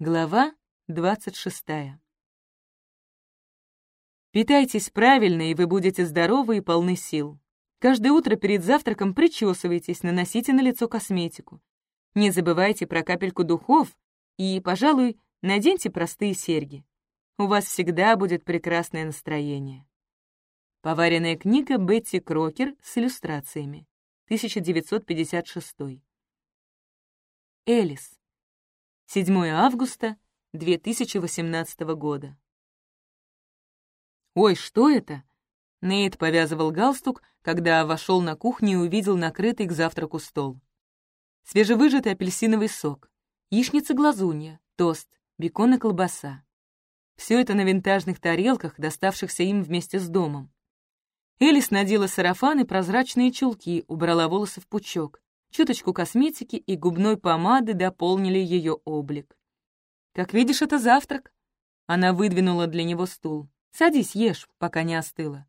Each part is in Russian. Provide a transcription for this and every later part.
Глава 26. Питайтесь правильно, и вы будете здоровы и полны сил. Каждое утро перед завтраком причесывайтесь, наносите на лицо косметику. Не забывайте про капельку духов и, пожалуй, наденьте простые серьги. У вас всегда будет прекрасное настроение. Поваренная книга Бетти Крокер с иллюстрациями. 1956. Элис. 7 августа 2018 года. «Ой, что это?» Нейт повязывал галстук, когда вошел на кухню и увидел накрытый к завтраку стол. Свежевыжатый апельсиновый сок, яичница-глазунья, тост, бекон и колбаса. Все это на винтажных тарелках, доставшихся им вместе с домом. Элис надела сарафан и прозрачные чулки, убрала волосы в пучок. Чуточку косметики и губной помады дополнили ее облик. «Как видишь, это завтрак». Она выдвинула для него стул. «Садись, ешь, пока не остыло».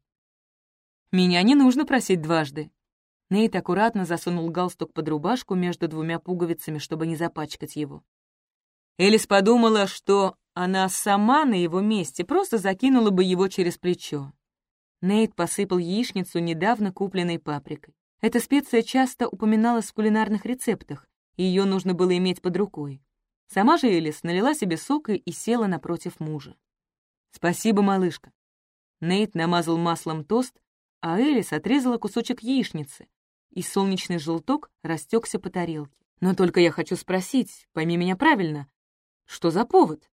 «Меня не нужно просить дважды». Нейт аккуратно засунул галстук под рубашку между двумя пуговицами, чтобы не запачкать его. Элис подумала, что она сама на его месте просто закинула бы его через плечо. Нейт посыпал яичницу недавно купленной паприкой. Эта специя часто упоминалась в кулинарных рецептах, и ее нужно было иметь под рукой. Сама же Элис налила себе сока и села напротив мужа. «Спасибо, малышка». Нейт намазал маслом тост, а Элис отрезала кусочек яичницы, и солнечный желток растекся по тарелке. «Но только я хочу спросить, пойми меня правильно, что за повод?»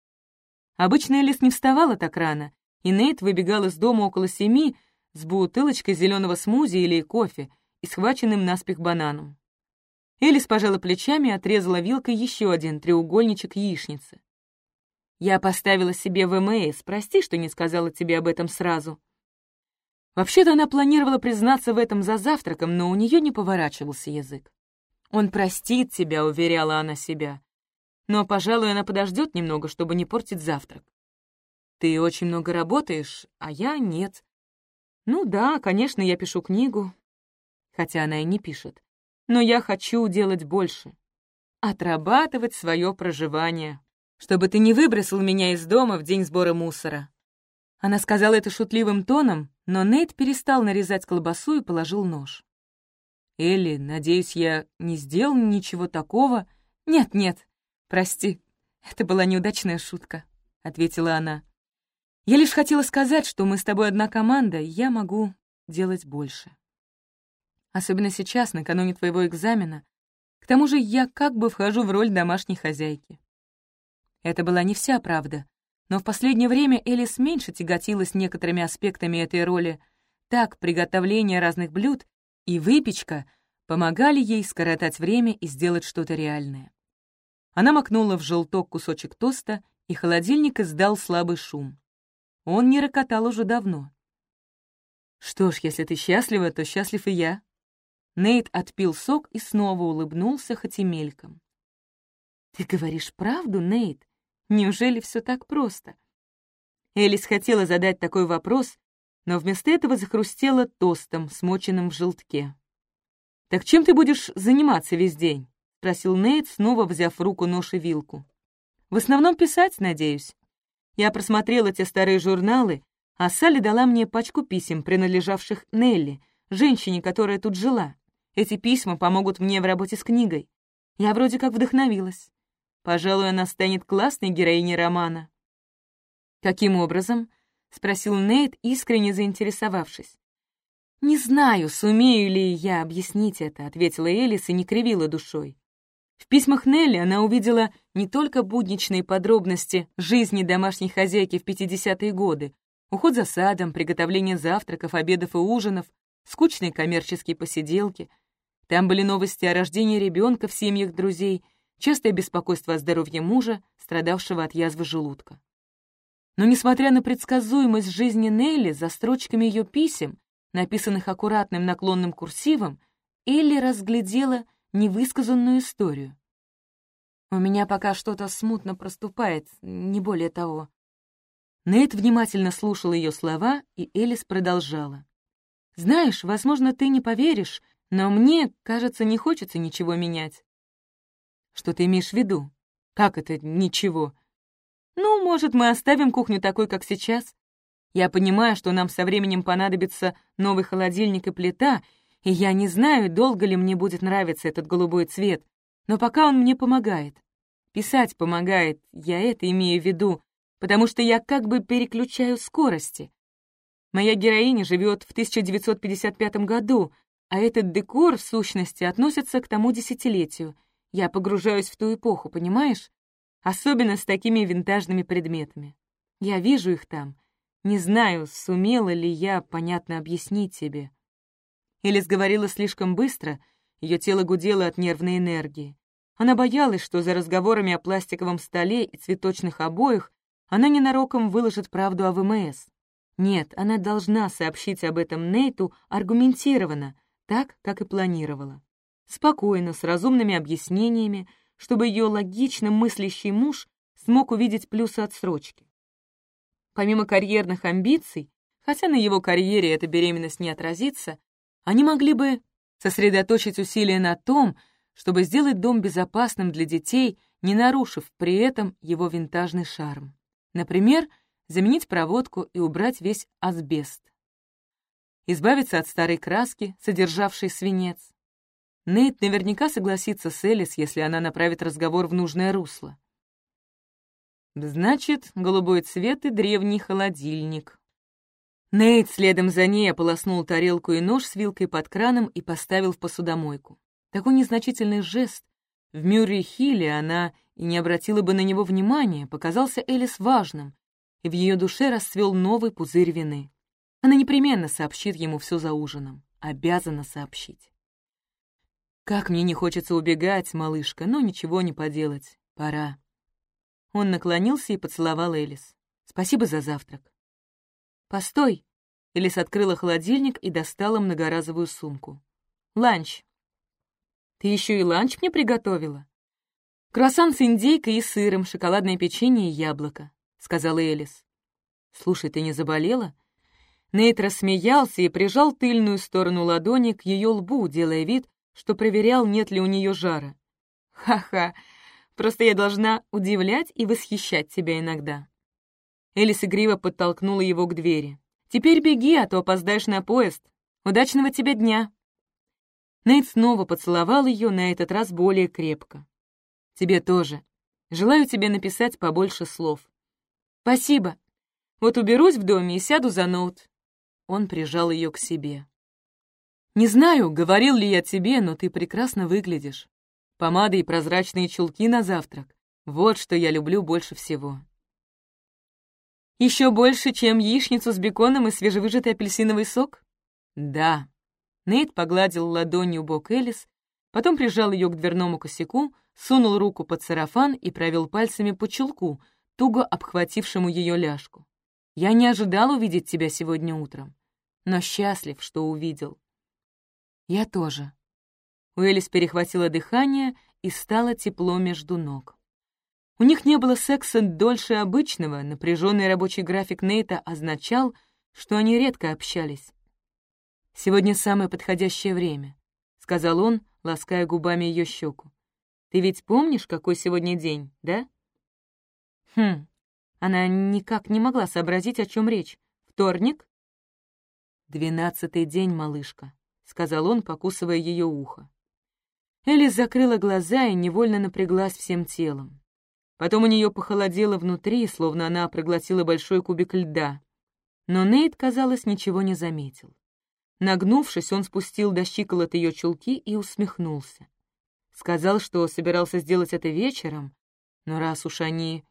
Обычно Элис не вставала так рано, и Нейт выбегал из дома около семи с бутылочкой зеленого смузи или кофе и схваченным наспех бананом. Элис пожала плечами и отрезала вилкой еще один треугольничек яичницы. «Я поставила себе ВМС, прости, что не сказала тебе об этом сразу». Вообще-то она планировала признаться в этом за завтраком, но у нее не поворачивался язык. «Он простит тебя», — уверяла она себя. «Но, пожалуй, она подождет немного, чтобы не портить завтрак. Ты очень много работаешь, а я нет. Ну да, конечно, я пишу книгу, хотя она и не пишет. Но я хочу делать больше. Отрабатывать свое проживание. Чтобы ты не выбросил меня из дома в день сбора мусора. Она сказала это шутливым тоном, но Нейт перестал нарезать колбасу и положил нож. «Элли, надеюсь, я не сделал ничего такого?» «Нет-нет, прости, это была неудачная шутка», — ответила она. Я лишь хотела сказать, что мы с тобой одна команда, и я могу делать больше. Особенно сейчас, накануне твоего экзамена. К тому же я как бы вхожу в роль домашней хозяйки. Это была не вся правда, но в последнее время Элис меньше тяготилась некоторыми аспектами этой роли. Так, приготовление разных блюд и выпечка помогали ей скоротать время и сделать что-то реальное. Она макнула в желток кусочек тоста, и холодильник издал слабый шум. Он не рокотал уже давно. «Что ж, если ты счастлива, то счастлив и я». Нейт отпил сок и снова улыбнулся, хоть и мельком. «Ты говоришь правду, Нейт? Неужели все так просто?» Элис хотела задать такой вопрос, но вместо этого захрустела тостом, смоченным в желтке. «Так чем ты будешь заниматься весь день?» — спросил Нейт, снова взяв в руку нож и вилку. «В основном писать, надеюсь. Я просмотрела те старые журналы, а Салли дала мне пачку писем, принадлежавших Нелли, женщине, которая тут жила. Эти письма помогут мне в работе с книгой. Я вроде как вдохновилась. Пожалуй, она станет классной героиней романа. «Каким образом?» — спросил Нейт, искренне заинтересовавшись. «Не знаю, сумею ли я объяснить это», — ответила Элис и не кривила душой. В письмах Нелли она увидела не только будничные подробности жизни домашней хозяйки в 50-е годы, уход за садом, приготовление завтраков, обедов и ужинов, скучные коммерческие посиделки. Там были новости о рождении ребенка в семьях друзей, частое беспокойство о здоровье мужа, страдавшего от язвы желудка. Но несмотря на предсказуемость жизни Нелли, за строчками ее писем, написанных аккуратным наклонным курсивом, Элли разглядела невысказанную историю. У меня пока что-то смутно проступает, не более того. Нейт внимательно слушал ее слова, и Элис продолжала. «Знаешь, возможно, ты не поверишь, но мне, кажется, не хочется ничего менять». «Что ты имеешь в виду? Как это «ничего»?» Ну, может, мы оставим кухню такой, как сейчас? Я понимаю, что нам со временем понадобится новый холодильник и плита, и я не знаю, долго ли мне будет нравиться этот голубой цвет, но пока он мне помогает. Писать помогает, я это имею в виду, потому что я как бы переключаю скорости. Моя героиня живет в 1955 году, а этот декор, в сущности, относится к тому десятилетию. Я погружаюсь в ту эпоху, понимаешь? Особенно с такими винтажными предметами. Я вижу их там. Не знаю, сумела ли я понятно объяснить тебе. Элис говорила слишком быстро, ее тело гудело от нервной энергии. Она боялась, что за разговорами о пластиковом столе и цветочных обоях она ненароком выложит правду о ВМС. Нет, она должна сообщить об этом Нейту аргументированно, так, как и планировала. Спокойно, с разумными объяснениями, чтобы ее логично мыслящий муж смог увидеть плюсы отсрочки. Помимо карьерных амбиций, хотя на его карьере эта беременность не отразится, они могли бы сосредоточить усилия на том, чтобы сделать дом безопасным для детей, не нарушив при этом его винтажный шарм. Например, заменить проводку и убрать весь асбест. Избавиться от старой краски, содержавшей свинец. Нейт наверняка согласится с Элис, если она направит разговор в нужное русло. Значит, голубой цвет и древний холодильник. Нейт следом за ней ополоснул тарелку и нож с вилкой под краном и поставил в посудомойку. Такой незначительный жест. В Мюррей-Хилле она и не обратила бы на него внимания, показался Элис важным, и в ее душе расцвел новый пузырь вины. Она непременно сообщит ему все за ужином. Обязана сообщить. «Как мне не хочется убегать, малышка, но ничего не поделать. Пора». Он наклонился и поцеловал Элис. «Спасибо за завтрак». «Постой!» Элис открыла холодильник и достала многоразовую сумку. «Ланч». «Ты еще и ланч мне приготовила?» «Круассан с индейкой и сыром, шоколадное печенье и яблоко», — сказала Элис. «Слушай, ты не заболела?» Нейт рассмеялся и прижал тыльную сторону ладони к ее лбу, делая вид, что проверял, нет ли у нее жара. «Ха-ха, просто я должна удивлять и восхищать тебя иногда». Элис игриво подтолкнула его к двери. «Теперь беги, а то опоздаешь на поезд. Удачного тебе дня!» Нейт снова поцеловал ее, на этот раз более крепко. Тебе тоже. Желаю тебе написать побольше слов. Спасибо. Вот уберусь в доме и сяду за ноут. Он прижал ее к себе. Не знаю, говорил ли я тебе, но ты прекрасно выглядишь. Помада и прозрачные чулки на завтрак. Вот что я люблю больше всего. Еще больше, чем яичницу с беконом и свежевыжатый апельсиновый сок? Да. Нейт погладил ладонью бок Элис, потом прижал ее к дверному косяку, сунул руку под сарафан и провел пальцами по чулку, туго обхватившему ее ляжку. «Я не ожидал увидеть тебя сегодня утром, но счастлив, что увидел». «Я тоже». У Элис перехватило дыхание и стало тепло между ног. У них не было секса дольше обычного, напряженный рабочий график Нейта означал, что они редко общались. «Сегодня самое подходящее время», — сказал он, лаская губами ее щеку. Ты ведь помнишь, какой сегодня день, да?» «Хм...» Она никак не могла сообразить, о чем речь. «Вторник?» «Двенадцатый день, малышка», — сказал он, покусывая ее ухо. Элис закрыла глаза и невольно напряглась всем телом. Потом у нее похолодело внутри, словно она проглотила большой кубик льда. Но Нейт, казалось, ничего не заметил. Нагнувшись, он спустил до щиколот ее чулки и усмехнулся. Сказал, что собирался сделать это вечером, но раз уж они...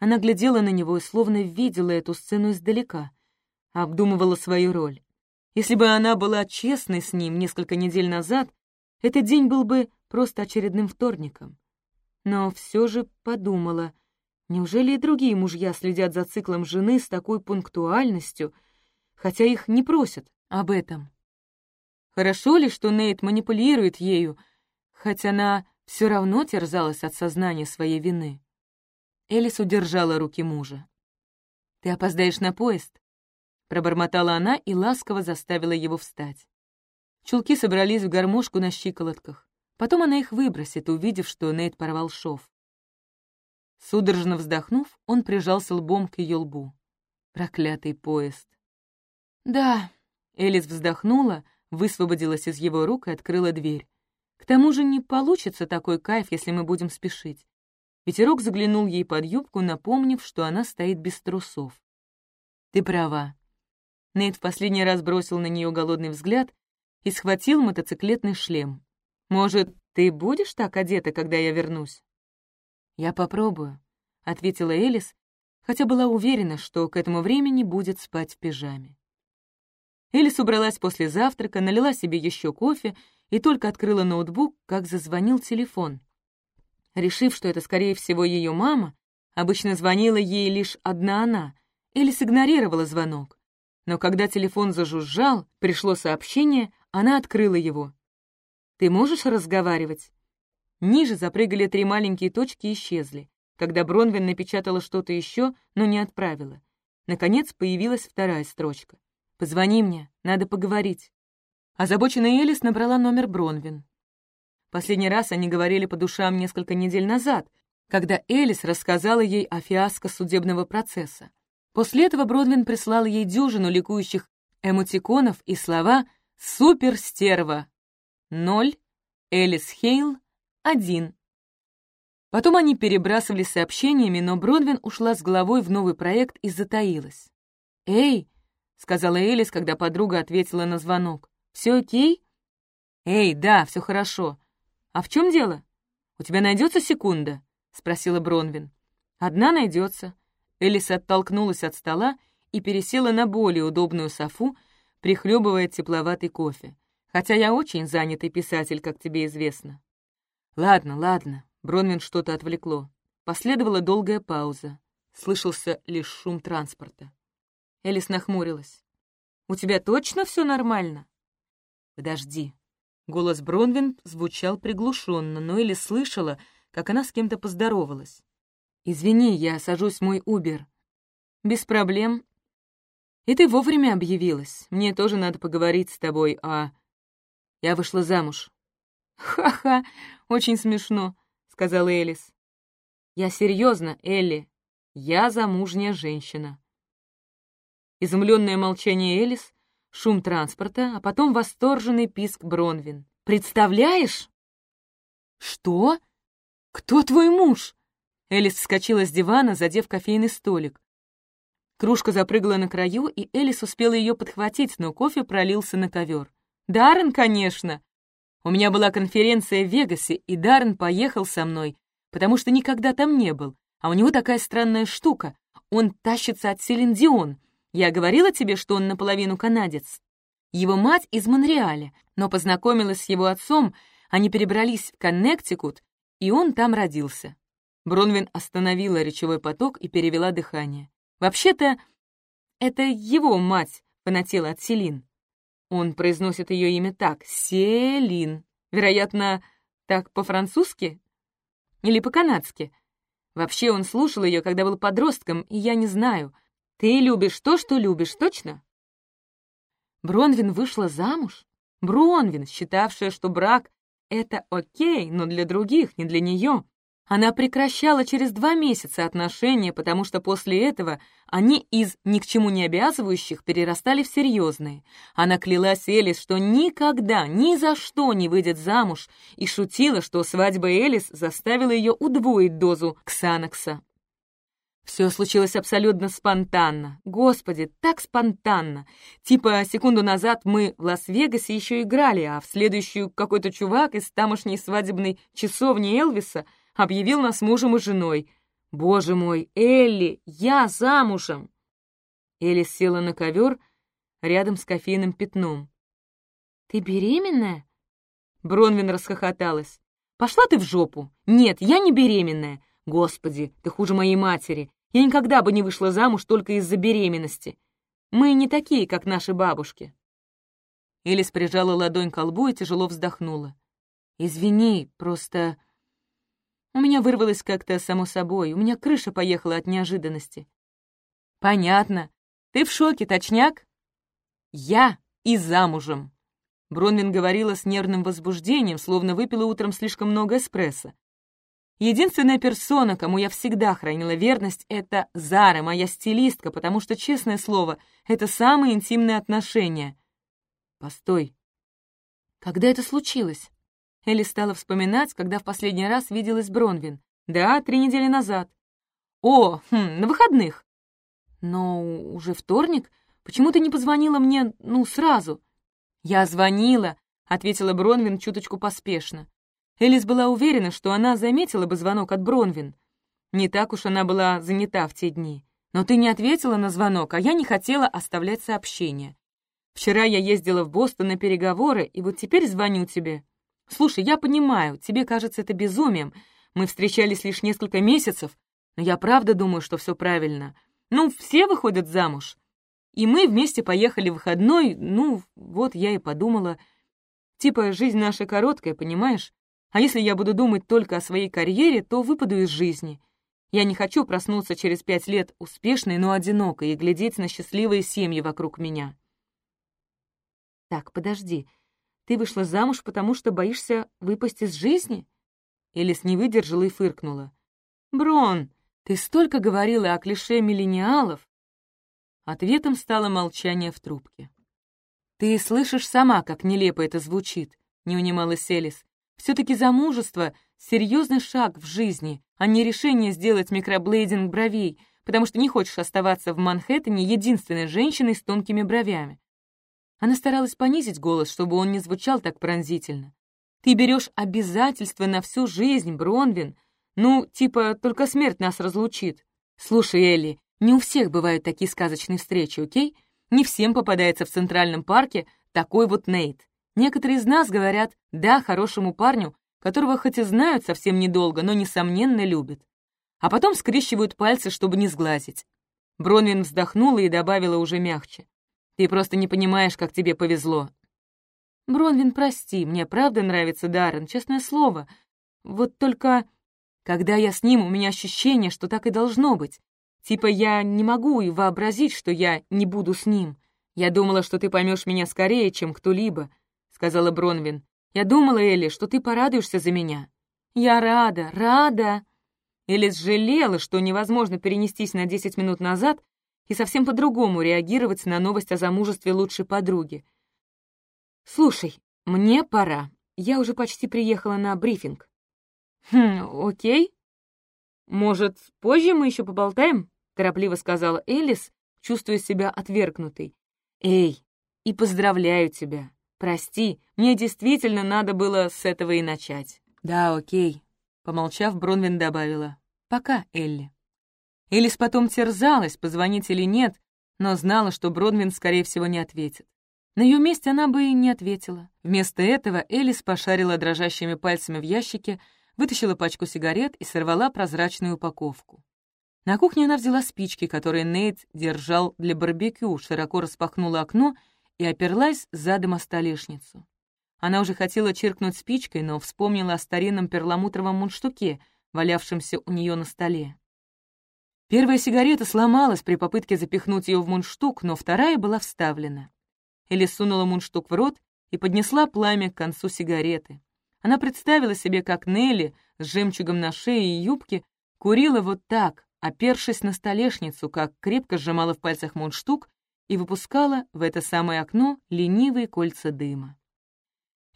Она глядела на него и словно видела эту сцену издалека, обдумывала свою роль. Если бы она была честной с ним несколько недель назад, этот день был бы просто очередным вторником. Но все же подумала, неужели и другие мужья следят за циклом жены с такой пунктуальностью, хотя их не просят об этом? Хорошо ли, что Нейт манипулирует ею, хоть она все равно терзалась от сознания своей вины. Элис удержала руки мужа. «Ты опоздаешь на поезд?» Пробормотала она и ласково заставила его встать. Чулки собрались в гармошку на щиколотках. Потом она их выбросит, увидев, что Нейт порвал шов. Судорожно вздохнув, он прижался лбом к ее лбу. Проклятый поезд. «Да», — Элис вздохнула, высвободилась из его рук и открыла дверь. «К тому же не получится такой кайф, если мы будем спешить». Ветерок заглянул ей под юбку, напомнив, что она стоит без трусов. «Ты права». Нейт в последний раз бросил на нее голодный взгляд и схватил мотоциклетный шлем. «Может, ты будешь так одета, когда я вернусь?» «Я попробую», — ответила Элис, хотя была уверена, что к этому времени будет спать в пижаме. Элис убралась после завтрака, налила себе еще кофе и только открыла ноутбук, как зазвонил телефон. Решив, что это, скорее всего, ее мама, обычно звонила ей лишь одна она, Элис игнорировала звонок. Но когда телефон зажужжал, пришло сообщение, она открыла его. «Ты можешь разговаривать?» Ниже запрыгали три маленькие точки и исчезли, когда Бронвин напечатала что-то еще, но не отправила. Наконец появилась вторая строчка. «Позвони мне, надо поговорить». Озабоченная Элис набрала номер Бронвин. Последний раз они говорили по душам несколько недель назад, когда Элис рассказала ей о фиаско судебного процесса. После этого Бродвин прислал ей дюжину ликующих эмотиконов и слова «Суперстерва», «Ноль», «Элис Хейл», «Один». Потом они перебрасывались сообщениями, но Бродвин ушла с головой в новый проект и затаилась. «Эй!» — сказала Элис, когда подруга ответила на звонок. «Все окей?» «Эй, да, все хорошо. А в чем дело? У тебя найдется секунда?» — спросила Бронвин. «Одна найдется». Элис оттолкнулась от стола и пересела на более удобную софу, прихлебывая тепловатый кофе. «Хотя я очень занятый писатель, как тебе известно». «Ладно, ладно», — Бронвин что-то отвлекло. Последовала долгая пауза. Слышался лишь шум транспорта. Элис нахмурилась. «У тебя точно все нормально?» «Подожди». Голос Бронвин звучал приглушенно, но Элис слышала, как она с кем-то поздоровалась. «Извини, я сажусь в мой Убер». «Без проблем». «И ты вовремя объявилась. Мне тоже надо поговорить с тобой, а...» «Я вышла замуж». «Ха-ха, очень смешно», — сказала Элис. «Я серьезно, Элли. Я замужняя женщина». Изумленное молчание Элис, шум транспорта, а потом восторженный писк Бронвин. «Представляешь?» «Что? Кто твой муж?» Элис вскочила с дивана, задев кофейный столик. Кружка запрыгала на краю, и Элис успела ее подхватить, но кофе пролился на ковер. «Даррен, конечно!» У меня была конференция в Вегасе, и Даррен поехал со мной, потому что никогда там не был. А у него такая странная штука. Он тащится от Селин Дион. Я говорила тебе, что он наполовину канадец. Его мать из Монреаля, но познакомилась с его отцом, они перебрались в Коннектикут, и он там родился. Бронвин остановила речевой поток и перевела дыхание. Вообще-то, это его мать фанатела от Селин. Он произносит ее имя так — Селин. Вероятно, так по-французски? Или по-канадски? Вообще он слушал ее, когда был подростком, и я не знаю, ты любишь то, что любишь, точно? Бронвин вышла замуж? Бронвин, считавшая, что брак — это окей, но для других, не для нее. Она прекращала через два месяца отношения, потому что после этого они из ни к чему не обязывающих перерастали в серьезные. Она клялась Элис, что никогда, ни за что не выйдет замуж, и шутила, что свадьба Элис заставила ее удвоить дозу ксанокса. Все случилось абсолютно спонтанно. Господи, так спонтанно. Типа, секунду назад мы в Лас-Вегасе еще играли, а в следующую какой-то чувак из тамошней свадебной часовни Элвиса объявил нас мужем и женой. Боже мой, Элли, я замужем! Элли села на ковер рядом с кофейным пятном. «Ты беременная?» Бронвин расхохоталась. «Пошла ты в жопу! Нет, я не беременная! Господи, ты хуже моей матери. Я никогда бы не вышла замуж только из-за беременности. Мы не такие, как наши бабушки». Элис прижала ладонь к лбу и тяжело вздохнула. «Извини, просто...» У меня вырвалось как-то само собой, у меня крыша поехала от неожиданности. «Понятно. Ты в шоке, точняк?» «Я и замужем», Бронвин говорила с нервным возбуждением, словно выпила утром слишком много эспрессо. Единственная персона, кому я всегда хранила верность, это Зара, моя стилистка, потому что, честное слово, это самые интимные отношения. Постой. Когда это случилось? Элли стала вспоминать, когда в последний раз виделась Бронвин. Да, три недели назад. О, хм, на выходных. Но уже вторник? Почему ты не позвонила мне, ну, сразу? Я звонила, ответила Бронвин чуточку поспешно. Элис была уверена, что она заметила бы звонок от Бронвин. Не так уж она была занята в те дни. Но ты не ответила на звонок, а я не хотела оставлять сообщение. Вчера я ездила в Бостон на переговоры, и вот теперь звоню тебе. Слушай, я понимаю, тебе кажется это безумием. Мы встречались лишь несколько месяцев, но я правда думаю, что все правильно. Ну, все выходят замуж. И мы вместе поехали в выходной, ну, вот я и подумала. Типа, жизнь наша короткая, понимаешь? А если я буду думать только о своей карьере, то выпаду из жизни. Я не хочу проснуться через пять лет успешной, но одинокой и глядеть на счастливые семьи вокруг меня. Так, подожди. Ты вышла замуж, потому что боишься выпасть из жизни? Элис не выдержала и фыркнула. Брон, ты столько говорила о клише миллениалов. Ответом стало молчание в трубке. Ты слышишь сама, как нелепо это звучит, не унималась Элис. Все-таки замужество — серьезный шаг в жизни, а не решение сделать микроблейдинг бровей, потому что не хочешь оставаться в Манхэттене единственной женщиной с тонкими бровями. Она старалась понизить голос, чтобы он не звучал так пронзительно. «Ты берешь обязательства на всю жизнь, Бронвин. Ну, типа, только смерть нас разлучит. Слушай, Элли, не у всех бывают такие сказочные встречи, окей? Не всем попадается в Центральном парке такой вот Нейт. Некоторые из нас говорят «да» хорошему парню, которого хоть и знают совсем недолго, но, несомненно, любят. А потом скрещивают пальцы, чтобы не сглазить. Бронвин вздохнула и добавила уже мягче. «Ты просто не понимаешь, как тебе повезло». «Бронвин, прости, мне правда нравится Даррен, честное слово. Вот только, когда я с ним, у меня ощущение, что так и должно быть. Типа я не могу и вообразить, что я не буду с ним. Я думала, что ты поймешь меня скорее, чем кто-либо сказала Бронвин. «Я думала, Элли, что ты порадуешься за меня». «Я рада, рада!» Элис жалела, что невозможно перенестись на 10 минут назад и совсем по-другому реагировать на новость о замужестве лучшей подруги. «Слушай, мне пора. Я уже почти приехала на брифинг». «Хм, окей. Может, позже мы еще поболтаем?» — торопливо сказала Элис, чувствуя себя отвергнутой. «Эй, и поздравляю тебя. «Прости, мне действительно надо было с этого и начать». «Да, окей», — помолчав, Бронвин добавила. «Пока, Элли». Элис потом терзалась, позвонить или нет, но знала, что Бронвин, скорее всего, не ответит. На ее месте она бы и не ответила. Вместо этого Элис пошарила дрожащими пальцами в ящике, вытащила пачку сигарет и сорвала прозрачную упаковку. На кухне она взяла спички, которые Нейт держал для барбекю, широко распахнула окно и оперлась задом о столешницу. Она уже хотела чиркнуть спичкой, но вспомнила о старинном перламутровом мундштуке, валявшемся у нее на столе. Первая сигарета сломалась при попытке запихнуть ее в мундштук, но вторая была вставлена. Элли сунула мундштук в рот и поднесла пламя к концу сигареты. Она представила себе, как Нелли с жемчугом на шее и юбке курила вот так, опершись на столешницу, как крепко сжимала в пальцах мундштук и выпускала в это самое окно ленивые кольца дыма.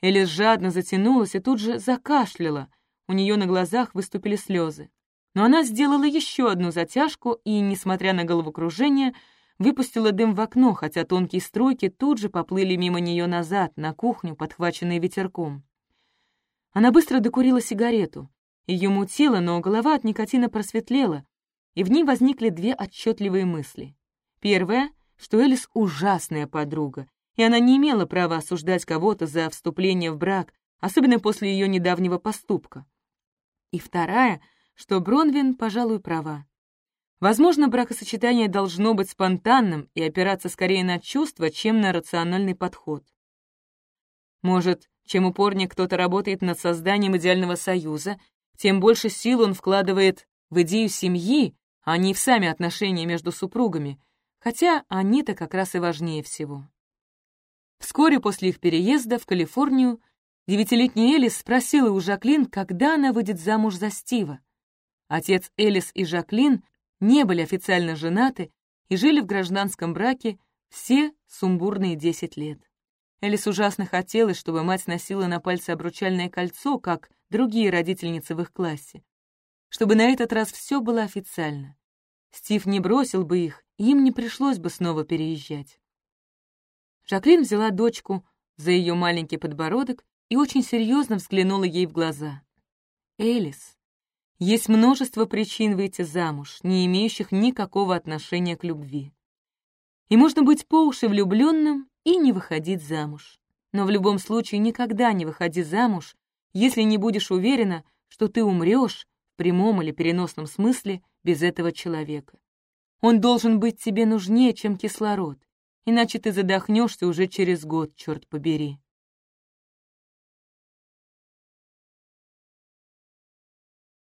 Элис жадно затянулась и тут же закашляла, у нее на глазах выступили слезы. Но она сделала еще одну затяжку и, несмотря на головокружение, выпустила дым в окно, хотя тонкие струйки тут же поплыли мимо нее назад, на кухню, подхваченные ветерком. Она быстро докурила сигарету. Ее мутило, но голова от никотина просветлела, и в ней возникли две отчетливые мысли. Первая — что Элис ужасная подруга, и она не имела права осуждать кого-то за вступление в брак, особенно после ее недавнего поступка. И вторая, что Бронвин, пожалуй, права. Возможно, бракосочетание должно быть спонтанным и опираться скорее на чувства, чем на рациональный подход. Может, чем упорнее кто-то работает над созданием идеального союза, тем больше сил он вкладывает в идею семьи, а не в сами отношения между супругами — хотя они-то как раз и важнее всего. Вскоре после их переезда в Калифорнию Девятилетняя Элис спросила у Жаклин, когда она выйдет замуж за Стива. Отец Элис и Жаклин не были официально женаты и жили в гражданском браке все сумбурные десять лет. Элис ужасно хотелось, чтобы мать носила на пальце обручальное кольцо, как другие родительницы в их классе. Чтобы на этот раз все было официально. Стив не бросил бы их, им не пришлось бы снова переезжать. Жаклин взяла дочку за ее маленький подбородок и очень серьезно взглянула ей в глаза. «Элис, есть множество причин выйти замуж, не имеющих никакого отношения к любви. И можно быть по уши влюбленным и не выходить замуж. Но в любом случае никогда не выходи замуж, если не будешь уверена, что ты умрешь, в прямом или переносном смысле, без этого человека. Он должен быть тебе нужнее, чем кислород, иначе ты задохнешься уже через год, черт побери.